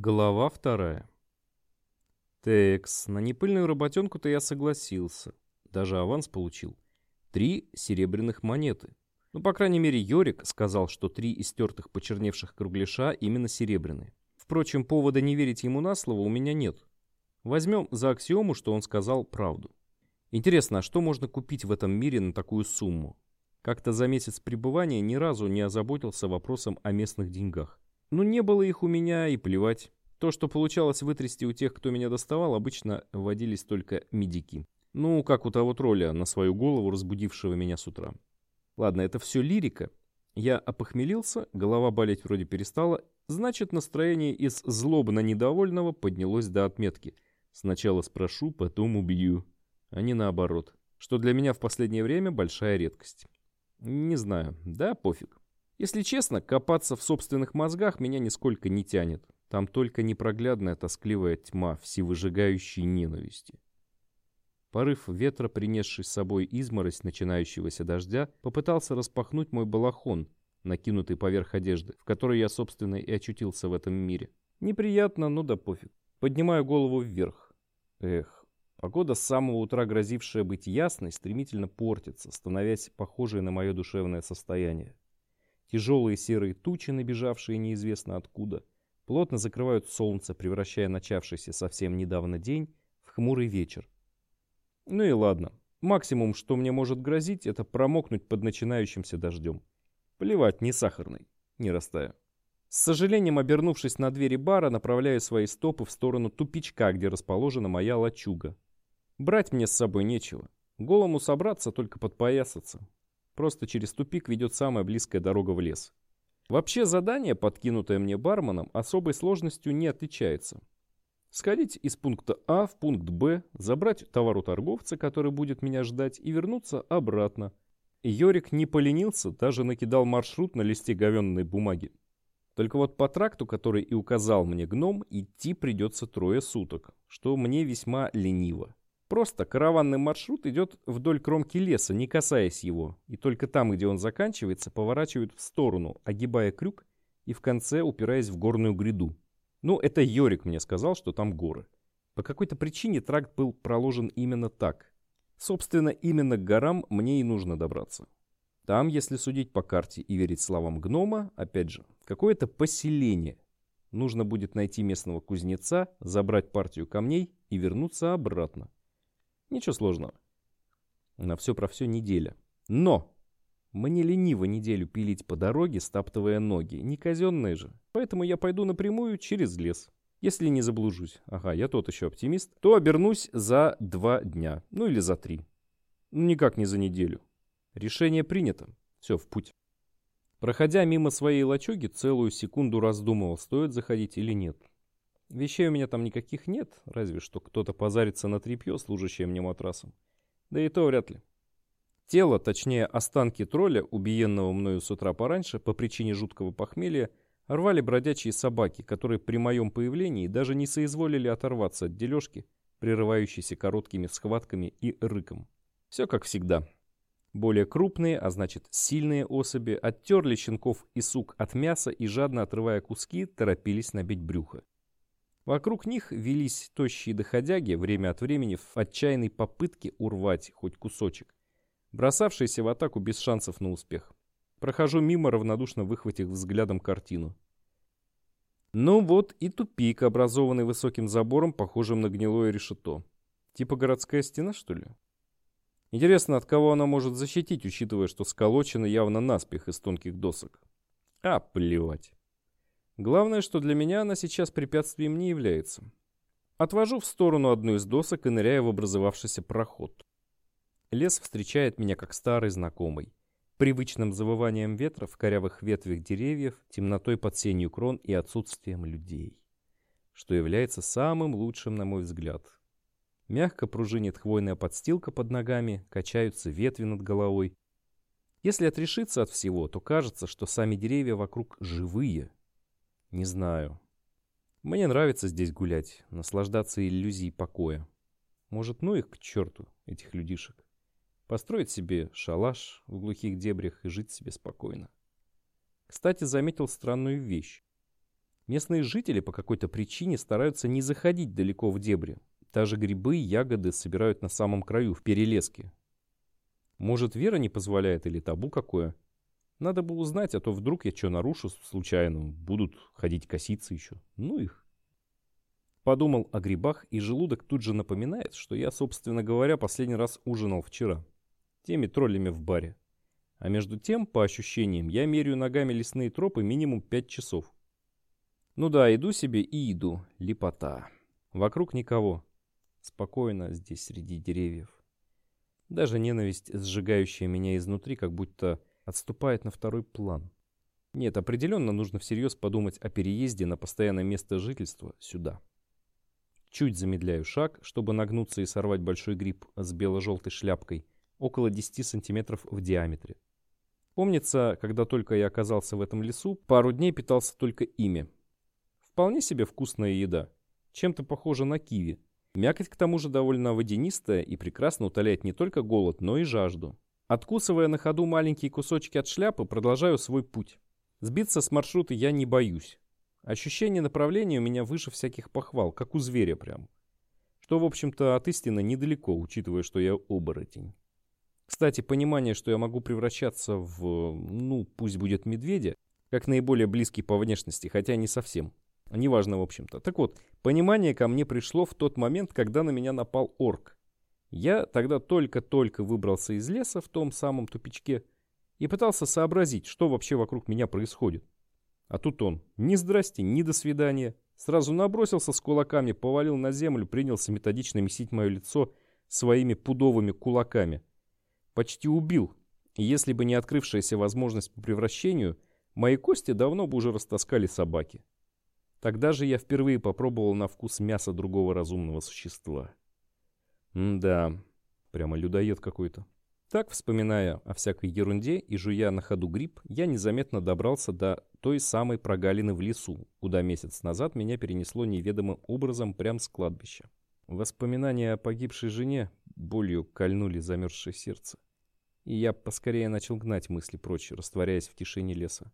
Глава вторая. Текс, на непыльную работенку-то я согласился. Даже аванс получил. Три серебряных монеты. Ну, по крайней мере, Йорик сказал, что три истертых почерневших кругляша именно серебряные. Впрочем, повода не верить ему на слово у меня нет. Возьмем за аксиому, что он сказал правду. Интересно, а что можно купить в этом мире на такую сумму? Как-то за месяц пребывания ни разу не озаботился вопросом о местных деньгах. Ну, не было их у меня, и плевать. То, что получалось вытрясти у тех, кто меня доставал, обычно водились только медики. Ну, как у того тролля, на свою голову разбудившего меня с утра. Ладно, это все лирика. Я опохмелился, голова болеть вроде перестала, значит, настроение из злобно недовольного поднялось до отметки. Сначала спрошу, потом убью. А не наоборот. Что для меня в последнее время большая редкость. Не знаю, да пофиг. Если честно, копаться в собственных мозгах меня нисколько не тянет. Там только непроглядная тоскливая тьма всевыжигающей ненависти. Порыв ветра, принесший с собой изморозь начинающегося дождя, попытался распахнуть мой балахон, накинутый поверх одежды, в которой я, собственно, и очутился в этом мире. Неприятно, но да пофиг. Поднимаю голову вверх. Эх, погода с самого утра грозившая быть ясной, стремительно портится, становясь похожей на мое душевное состояние. Тяжелые серые тучи, набежавшие неизвестно откуда, плотно закрывают солнце, превращая начавшийся совсем недавно день в хмурый вечер. Ну и ладно. Максимум, что мне может грозить, это промокнуть под начинающимся дождем. Плевать, не сахарный, не растаю. С сожалением, обернувшись на двери бара, направляю свои стопы в сторону тупичка, где расположена моя лачуга. Брать мне с собой нечего. Голому собраться, только подпоясаться. Просто через тупик ведет самая близкая дорога в лес. Вообще задание, подкинутое мне барменом, особой сложностью не отличается. Сходить из пункта А в пункт Б, забрать товар у торговца, который будет меня ждать, и вернуться обратно. Йорик не поленился, даже накидал маршрут на листе говенной бумаги. Только вот по тракту, который и указал мне гном, идти придется трое суток, что мне весьма лениво. Просто караванный маршрут идет вдоль кромки леса, не касаясь его, и только там, где он заканчивается, поворачивают в сторону, огибая крюк и в конце упираясь в горную гряду. Ну, это Йорик мне сказал, что там горы. По какой-то причине тракт был проложен именно так. Собственно, именно к горам мне и нужно добраться. Там, если судить по карте и верить словам гнома, опять же, какое-то поселение. Нужно будет найти местного кузнеца, забрать партию камней и вернуться обратно. Ничего сложного. На все про все неделя. Но! Мне лениво неделю пилить по дороге, стаптывая ноги. Не казенные же. Поэтому я пойду напрямую через лес. Если не заблужусь, ага, я тот еще оптимист, то обернусь за два дня. Ну или за три. Ну никак не за неделю. Решение принято. Все, в путь. Проходя мимо своей лачуги, целую секунду раздумывал, стоит заходить или нет. Вещей у меня там никаких нет, разве что кто-то позарится на тряпье, служащее мне матрасом. Да и то вряд ли. Тело, точнее останки тролля, убиенного мною с утра пораньше по причине жуткого похмелья, рвали бродячие собаки, которые при моем появлении даже не соизволили оторваться от дележки, прерывающейся короткими схватками и рыком. Все как всегда. Более крупные, а значит сильные особи, оттерли щенков и сук от мяса и, жадно отрывая куски, торопились набить брюхо. Вокруг них велись тощие доходяги, время от времени в отчаянной попытке урвать хоть кусочек, бросавшиеся в атаку без шансов на успех. Прохожу мимо, равнодушно выхватив взглядом картину. Ну вот и тупик, образованный высоким забором, похожим на гнилое решето. Типа городская стена, что ли? Интересно, от кого она может защитить, учитывая, что сколочена явно наспех из тонких досок. А, плевать. Главное, что для меня она сейчас препятствием не является. Отвожу в сторону одну из досок и ныряю в образовавшийся проход. Лес встречает меня как старый знакомый. Привычным завыванием ветра в корявых ветвях деревьев, темнотой под сенью крон и отсутствием людей. Что является самым лучшим, на мой взгляд. Мягко пружинит хвойная подстилка под ногами, качаются ветви над головой. Если отрешиться от всего, то кажется, что сами деревья вокруг живые, не знаю. Мне нравится здесь гулять, наслаждаться иллюзией покоя. Может, ну их к черту, этих людишек. Построить себе шалаш в глухих дебрях и жить себе спокойно. Кстати, заметил странную вещь. Местные жители по какой-то причине стараются не заходить далеко в дебри. Даже грибы и ягоды собирают на самом краю, в перелеске. Может, вера не позволяет или табу какое? Надо бы узнать, а то вдруг я что нарушу случайно. Будут ходить коситься еще. Ну их. Подумал о грибах, и желудок тут же напоминает, что я, собственно говоря, последний раз ужинал вчера. Теми троллями в баре. А между тем, по ощущениям, я меряю ногами лесные тропы минимум 5 часов. Ну да, иду себе и иду. Лепота. Вокруг никого. Спокойно здесь среди деревьев. Даже ненависть, сжигающая меня изнутри, как будто отступает на второй план. Нет, определенно нужно всерьез подумать о переезде на постоянное место жительства сюда. Чуть замедляю шаг, чтобы нагнуться и сорвать большой гриб с бело-желтой шляпкой, около 10 сантиметров в диаметре. Помнится, когда только я оказался в этом лесу, пару дней питался только ими. Вполне себе вкусная еда. Чем-то похоже на киви. Мякоть к тому же довольно водянистая и прекрасно утоляет не только голод, но и жажду. Откусывая на ходу маленькие кусочки от шляпы, продолжаю свой путь. Сбиться с маршрута я не боюсь. Ощущение направления у меня выше всяких похвал, как у зверя прям. Что, в общем-то, от истины недалеко, учитывая, что я оборотень. Кстати, понимание, что я могу превращаться в, ну, пусть будет медведя, как наиболее близкий по внешности, хотя не совсем. Неважно, в общем-то. Так вот, понимание ко мне пришло в тот момент, когда на меня напал орк. Я тогда только-только выбрался из леса в том самом тупичке и пытался сообразить, что вообще вокруг меня происходит. А тут он, ни здрасте, ни до свидания, сразу набросился с кулаками, повалил на землю, принялся методично месить мое лицо своими пудовыми кулаками. Почти убил, и если бы не открывшаяся возможность по превращению, мои кости давно бы уже растаскали собаки. Тогда же я впервые попробовал на вкус мясо другого разумного существа. М-да, прямо людоед какой-то. Так, вспоминая о всякой ерунде и жуя на ходу гриб, я незаметно добрался до той самой прогалины в лесу, куда месяц назад меня перенесло неведомым образом прямо с кладбища. Воспоминания о погибшей жене болью кольнули замерзшее сердце. И я поскорее начал гнать мысли прочь, растворяясь в тишине леса.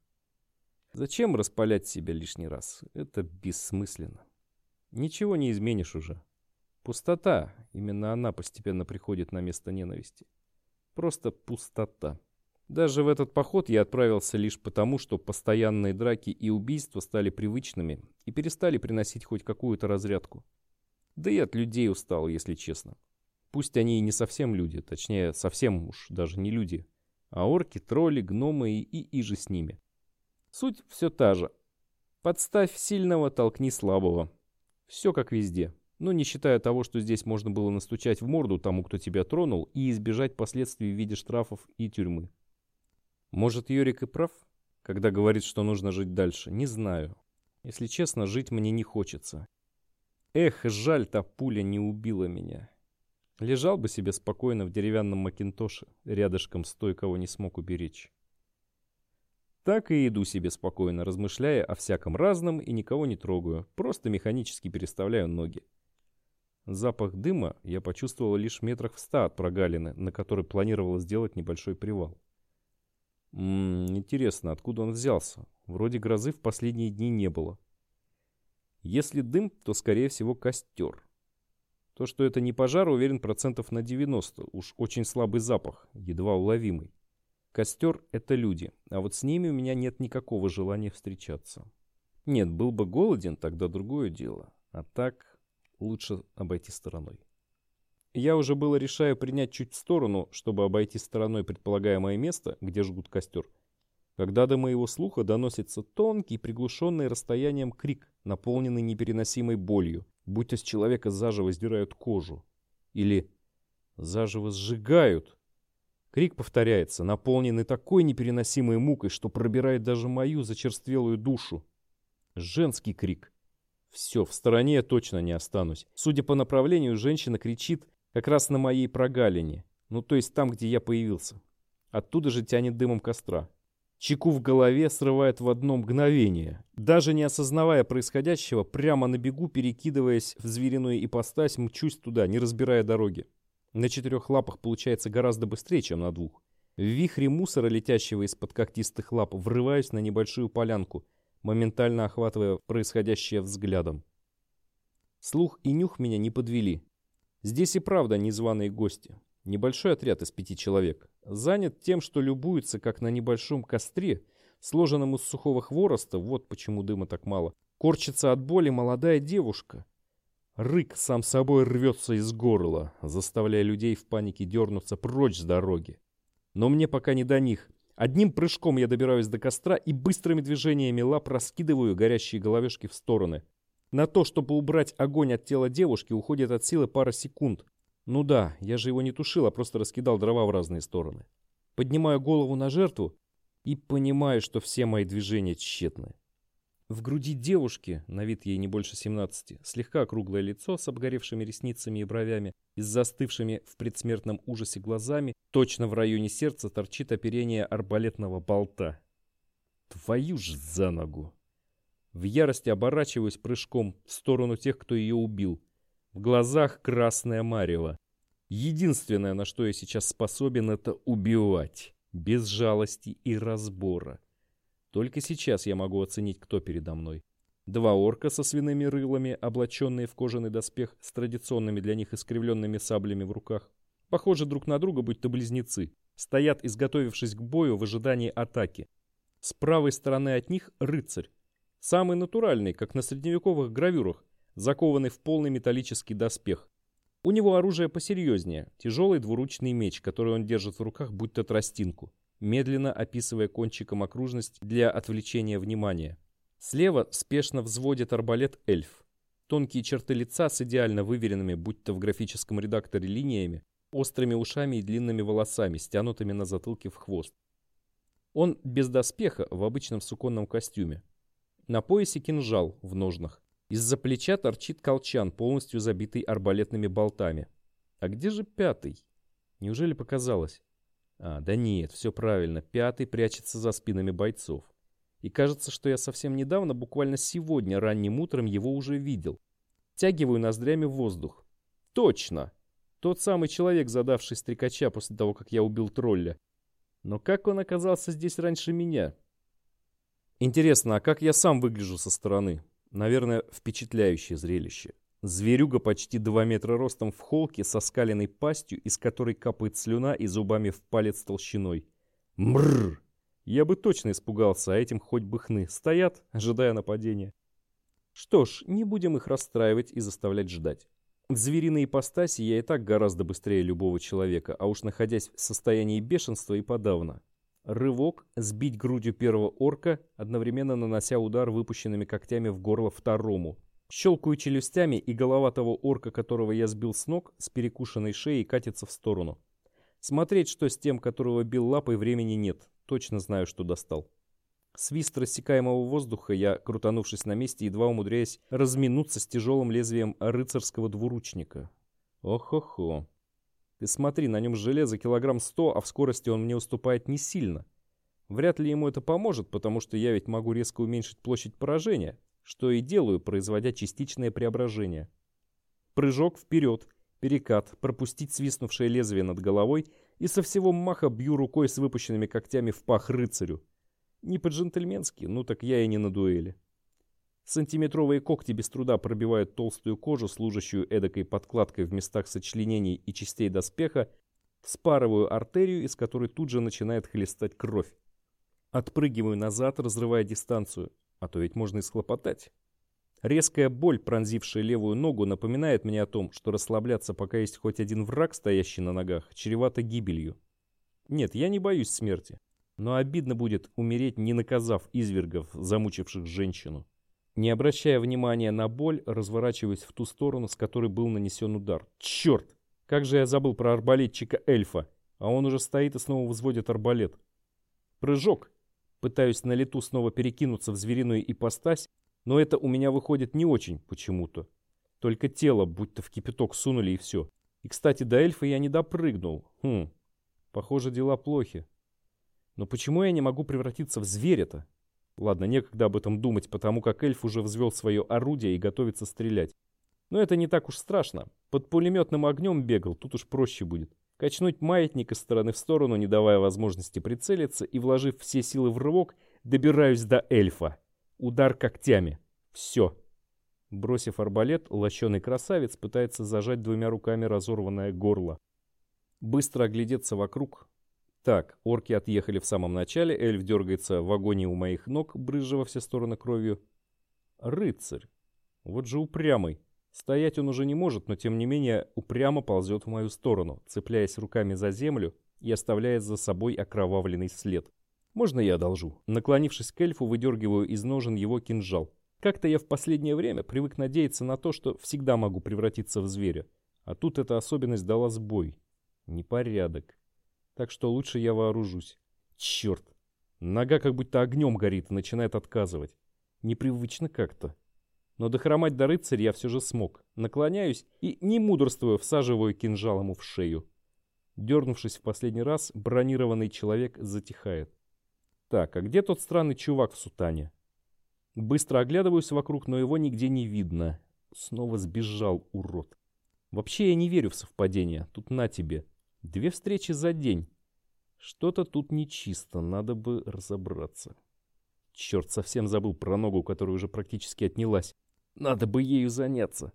Зачем распалять себя лишний раз? Это бессмысленно. Ничего не изменишь уже. Пустота, именно она постепенно приходит на место ненависти. Просто пустота. Даже в этот поход я отправился лишь потому, что постоянные драки и убийства стали привычными и перестали приносить хоть какую-то разрядку. Да и от людей устал, если честно. Пусть они и не совсем люди, точнее, совсем уж даже не люди, а орки, тролли, гномы и, и иже с ними. Суть все та же. Подставь сильного, толкни слабого. Все как везде. Но не считая того, что здесь можно было настучать в морду тому, кто тебя тронул, и избежать последствий в виде штрафов и тюрьмы. Может, Йорик и прав, когда говорит, что нужно жить дальше? Не знаю. Если честно, жить мне не хочется. Эх, жаль, та пуля не убила меня. Лежал бы себе спокойно в деревянном макинтоше, рядышком с той, кого не смог уберечь. Так и иду себе спокойно, размышляя о всяком разном и никого не трогаю, просто механически переставляю ноги. Запах дыма я почувствовал лишь метрах в ста от прогалины, на которой планировал сделать небольшой привал. Ммм, интересно, откуда он взялся? Вроде грозы в последние дни не было. Если дым, то, скорее всего, костер. То, что это не пожар, уверен процентов на 90. Уж очень слабый запах, едва уловимый. Костер — это люди, а вот с ними у меня нет никакого желания встречаться. Нет, был бы голоден, тогда другое дело. А так лучше обойти стороной. Я уже было решаю принять чуть в сторону, чтобы обойти стороной предполагаемое место, где жгут костер, когда до моего слуха доносится тонкий, приглушенный расстоянием крик, наполненный непереносимой болью, будто с человека заживо сдирают кожу. Или заживо сжигают. Крик повторяется, наполненный такой непереносимой мукой, что пробирает даже мою зачерствелую душу. Женский крик. Все, в стороне я точно не останусь. Судя по направлению, женщина кричит как раз на моей прогалине. Ну, то есть там, где я появился. Оттуда же тянет дымом костра. Чеку в голове срывает в одно мгновение. Даже не осознавая происходящего, прямо на бегу, перекидываясь в звериную ипостась, мчусь туда, не разбирая дороги. На четырех лапах получается гораздо быстрее, чем на двух. В вихре мусора, летящего из-под когтистых лап, врываюсь на небольшую полянку, моментально охватывая происходящее взглядом. Слух и нюх меня не подвели. Здесь и правда незваные гости. Небольшой отряд из пяти человек. Занят тем, что любуется, как на небольшом костре, сложенном из сухого хвороста, вот почему дыма так мало, корчится от боли молодая девушка. Рык сам собой рвется из горла, заставляя людей в панике дернуться прочь с дороги. Но мне пока не до них. Одним прыжком я добираюсь до костра и быстрыми движениями лап раскидываю горящие головешки в стороны. На то, чтобы убрать огонь от тела девушки, уходит от силы пара секунд. Ну да, я же его не тушил, а просто раскидал дрова в разные стороны. Поднимаю голову на жертву и понимаю, что все мои движения тщетны. В груди девушки, на вид ей не больше 17, слегка круглое лицо с обгоревшими ресницами и бровями и с застывшими в предсмертном ужасе глазами, точно в районе сердца торчит оперение арбалетного болта. Твою ж за ногу! В ярости оборачиваюсь прыжком в сторону тех, кто ее убил. В глазах красная марево. Единственное, на что я сейчас способен, это убивать. Без жалости и разбора. Только сейчас я могу оценить, кто передо мной. Два орка со свиными рылами, облаченные в кожаный доспех с традиционными для них искривленными саблями в руках. Похожи друг на друга, будь то близнецы. Стоят, изготовившись к бою в ожидании атаки. С правой стороны от них рыцарь. Самый натуральный, как на средневековых гравюрах, закованный в полный металлический доспех. У него оружие посерьезнее, тяжелый двуручный меч, который он держит в руках, будто тростинку, медленно описывая кончиком окружность для отвлечения внимания. Слева спешно взводит арбалет эльф. Тонкие черты лица с идеально выверенными, будь то в графическом редакторе линиями, острыми ушами и длинными волосами, стянутыми на затылке в хвост. Он без доспеха в обычном суконном костюме. На поясе кинжал в ножнах. Из-за плеча торчит колчан, полностью забитый арбалетными болтами. А где же пятый? Неужели показалось? А, да нет, все правильно. Пятый прячется за спинами бойцов. И кажется, что я совсем недавно, буквально сегодня, ранним утром, его уже видел. Тягиваю ноздрями в воздух. Точно! Тот самый человек, задавший стрекача после того, как я убил тролля. Но как он оказался здесь раньше меня? Интересно, а как я сам выгляжу со стороны? Наверное, впечатляющее зрелище. Зверюга почти 2 метра ростом в холке со скаленной пастью, из которой капает слюна и зубами в палец толщиной. Мрррр! Я бы точно испугался, а этим хоть бы хны. Стоят, ожидая нападения. Что ж, не будем их расстраивать и заставлять ждать. В звериной ипостаси я и так гораздо быстрее любого человека, а уж находясь в состоянии бешенства и подавно. Рывок, сбить грудью первого орка, одновременно нанося удар выпущенными когтями в горло второму. Щелкаю челюстями, и голова того орка, которого я сбил с ног, с перекушенной шеей катится в сторону. Смотреть, что с тем, которого бил лапой, времени нет. Точно знаю, что достал. Свист рассекаемого воздуха, я, крутанувшись на месте, едва умудряясь разминуться с тяжелым лезвием рыцарского двуручника. Ох-хо-хо. Ты смотри, на нем железо килограмм сто, а в скорости он мне уступает не сильно. Вряд ли ему это поможет, потому что я ведь могу резко уменьшить площадь поражения, что и делаю, производя частичное преображение. Прыжок вперед, перекат, пропустить свистнувшее лезвие над головой и со всего маха бью рукой с выпущенными когтями в пах рыцарю. Не по-джентльменски, ну так я и не на дуэли. Сантиметровые когти без труда пробивают толстую кожу, служащую эдакой подкладкой в местах сочленений и частей доспеха, спарываю артерию, из которой тут же начинает хлестать кровь. Отпрыгиваю назад, разрывая дистанцию, а то ведь можно и схлопотать. Резкая боль, пронзившая левую ногу, напоминает мне о том, что расслабляться, пока есть хоть один враг, стоящий на ногах, чревато гибелью. Нет, я не боюсь смерти, но обидно будет умереть, не наказав извергов, замучивших женщину. Не обращая внимания на боль, разворачиваюсь в ту сторону, с которой был нанесен удар. Черт! Как же я забыл про арбалетчика эльфа, а он уже стоит и снова взводит арбалет. Прыжок. Пытаюсь на лету снова перекинуться в звериную ипостась, но это у меня выходит не очень почему-то. Только тело будто в кипяток сунули и все. И, кстати, до эльфа я не допрыгнул. Хм, похоже, дела плохи. Но почему я не могу превратиться в зверя-то? Ладно, некогда об этом думать, потому как эльф уже взвел свое орудие и готовится стрелять. Но это не так уж страшно. Под пулеметным огнем бегал, тут уж проще будет. Качнуть маятник из стороны в сторону, не давая возможности прицелиться, и, вложив все силы в рывок, добираюсь до эльфа. Удар когтями. Все. Бросив арбалет, лощеный красавец пытается зажать двумя руками разорванное горло. Быстро оглядеться вокруг. Так, орки отъехали в самом начале, эльф дергается в агонии у моих ног, брызжа во все стороны кровью. Рыцарь. Вот же упрямый. Стоять он уже не может, но тем не менее упрямо ползет в мою сторону, цепляясь руками за землю и оставляя за собой окровавленный след. Можно я одолжу? Наклонившись к эльфу, выдергиваю из ножен его кинжал. Как-то я в последнее время привык надеяться на то, что всегда могу превратиться в зверя. А тут эта особенность дала сбой. Непорядок. Так что лучше я вооружусь. Черт. Нога как будто огнем горит и начинает отказывать. Непривычно как-то. Но дохромать до рыцаря я все же смог. Наклоняюсь и, не мудрствуя, всаживаю кинжал ему в шею. Дернувшись в последний раз, бронированный человек затихает. Так, а где тот странный чувак в сутане? Быстро оглядываюсь вокруг, но его нигде не видно. Снова сбежал, урод. Вообще я не верю в совпадение. Тут на тебе. Две встречи за день. Что-то тут нечисто, надо бы разобраться. Черт, совсем забыл про ногу, которая уже практически отнялась. Надо бы ею заняться.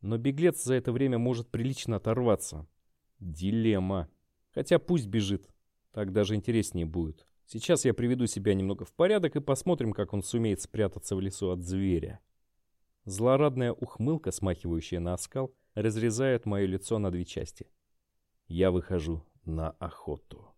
Но беглец за это время может прилично оторваться. Дилемма. Хотя пусть бежит. Так даже интереснее будет. Сейчас я приведу себя немного в порядок и посмотрим, как он сумеет спрятаться в лесу от зверя. Злорадная ухмылка, смахивающая на оскал, разрезает мое лицо на две части. Я выхожу на охоту.